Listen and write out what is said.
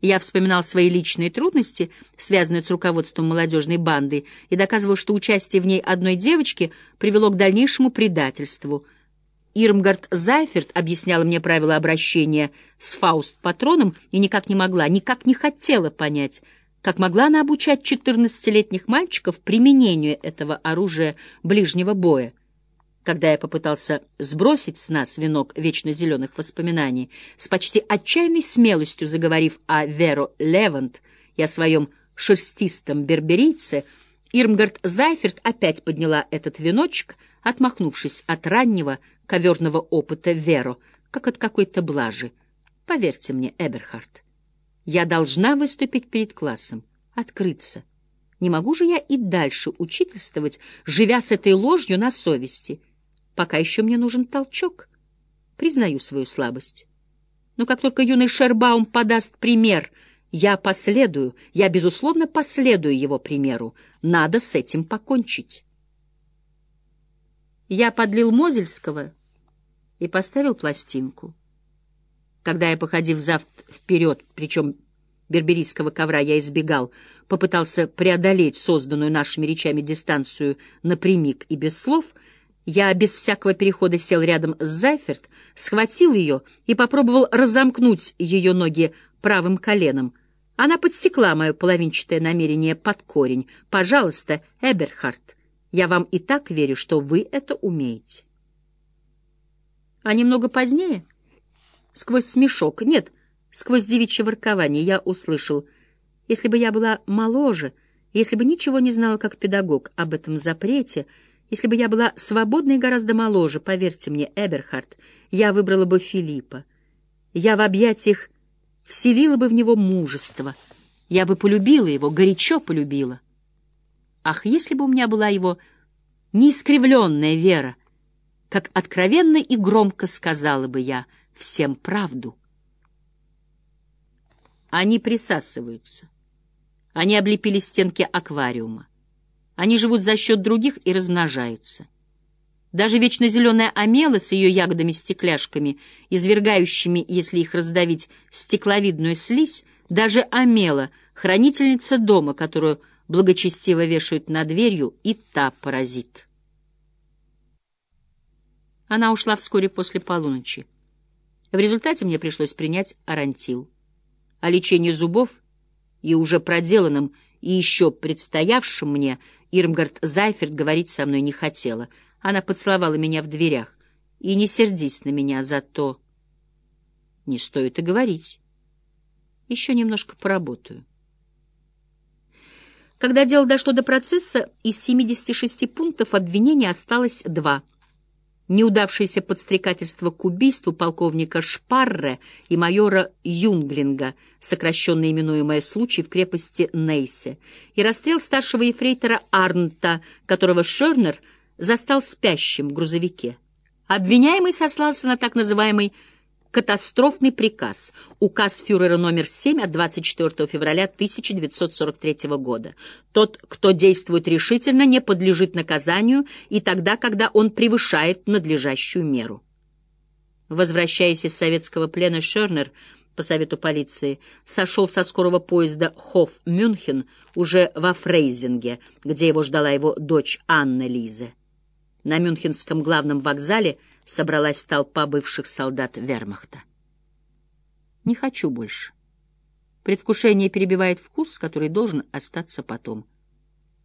Я вспоминал свои личные трудности, связанные с руководством молодежной банды, и доказывал, что участие в ней одной девочки привело к дальнейшему предательству. Ирмгард Зайферт объясняла мне правила обращения с Фауст-патроном и никак не могла, никак не хотела понять, как могла она обучать 14-летних мальчиков применению этого оружия ближнего боя. Когда я попытался сбросить с нас венок вечно зеленых воспоминаний, с почти отчаянной смелостью заговорив о Веро Левант и о своем шерстистом берберийце, Ирмгард Зайферт опять подняла этот веночек, отмахнувшись от раннего коверного опыта Веро, как от какой-то блажи. Поверьте мне, Эберхард, я должна выступить перед классом, открыться. Не могу же я и дальше учительствовать, живя с этой ложью на совести — Пока еще мне нужен толчок. Признаю свою слабость. Но как только юный Шербаум подаст пример, я последую, я, безусловно, последую его примеру. Надо с этим покончить. Я подлил Мозельского и поставил пластинку. Когда я, походив завт вперед, причем берберийского ковра я избегал, попытался преодолеть созданную нашими речами дистанцию напрямик и без слов — я без всякого перехода сел рядом с Зайферт, схватил ее и попробовал разомкнуть ее ноги правым коленом. Она подсекла мое половинчатое намерение под корень. «Пожалуйста, Эберхард, я вам и так верю, что вы это умеете». А немного позднее, сквозь смешок, нет, сквозь девичье воркование, я услышал, если бы я была моложе, если бы ничего не знала как педагог об этом запрете, если бы я была свободной и гораздо моложе, поверьте мне, Эберхард, я выбрала бы Филиппа. Я в объятиях вселила бы в него мужество. Я бы полюбила его, горячо полюбила. Ах, если бы у меня была его неискривленная вера, как откровенно и громко сказала бы я всем правду. Они присасываются. Они облепили стенки аквариума. Они живут за счет других и размножаются. Даже вечно зеленая амела с ее ягодами-стекляшками, извергающими, если их раздавить, стекловидную слизь, даже амела, хранительница дома, которую благочестиво вешают над дверью, и та паразит. Она ушла вскоре после полуночи. В результате мне пришлось принять арантил. О лечении зубов и уже проделанном и еще предстоявшем мне — Ирмгард Зайферт говорить со мной не хотела. Она поцеловала меня в дверях. И не сердись на меня за то. Не стоит и говорить. Еще немножко поработаю. Когда дело дошло до процесса, из 76 пунктов обвинения осталось два — неудавшееся подстрекательство к убийству полковника Шпарре и майора Юнглинга, сокращенно именуемое случай в крепости Нейсе, и расстрел старшего ефрейтора Арнта, которого Шернер застал спящим в грузовике. Обвиняемый сослался на так называемый Катастрофный приказ. Указ фюрера номер 7 от 24 февраля 1943 года. Тот, кто действует решительно, не подлежит наказанию и тогда, когда он превышает надлежащую меру. Возвращаясь из советского плена, Шернер, по совету полиции, сошел со скорого поезда Хофф-Мюнхен уже во Фрейзинге, где его ждала его дочь Анна Лизе. На Мюнхенском главном вокзале – собралась толпа бывших солдат вермахта. Не хочу больше. Предвкушение перебивает вкус, который должен остаться потом —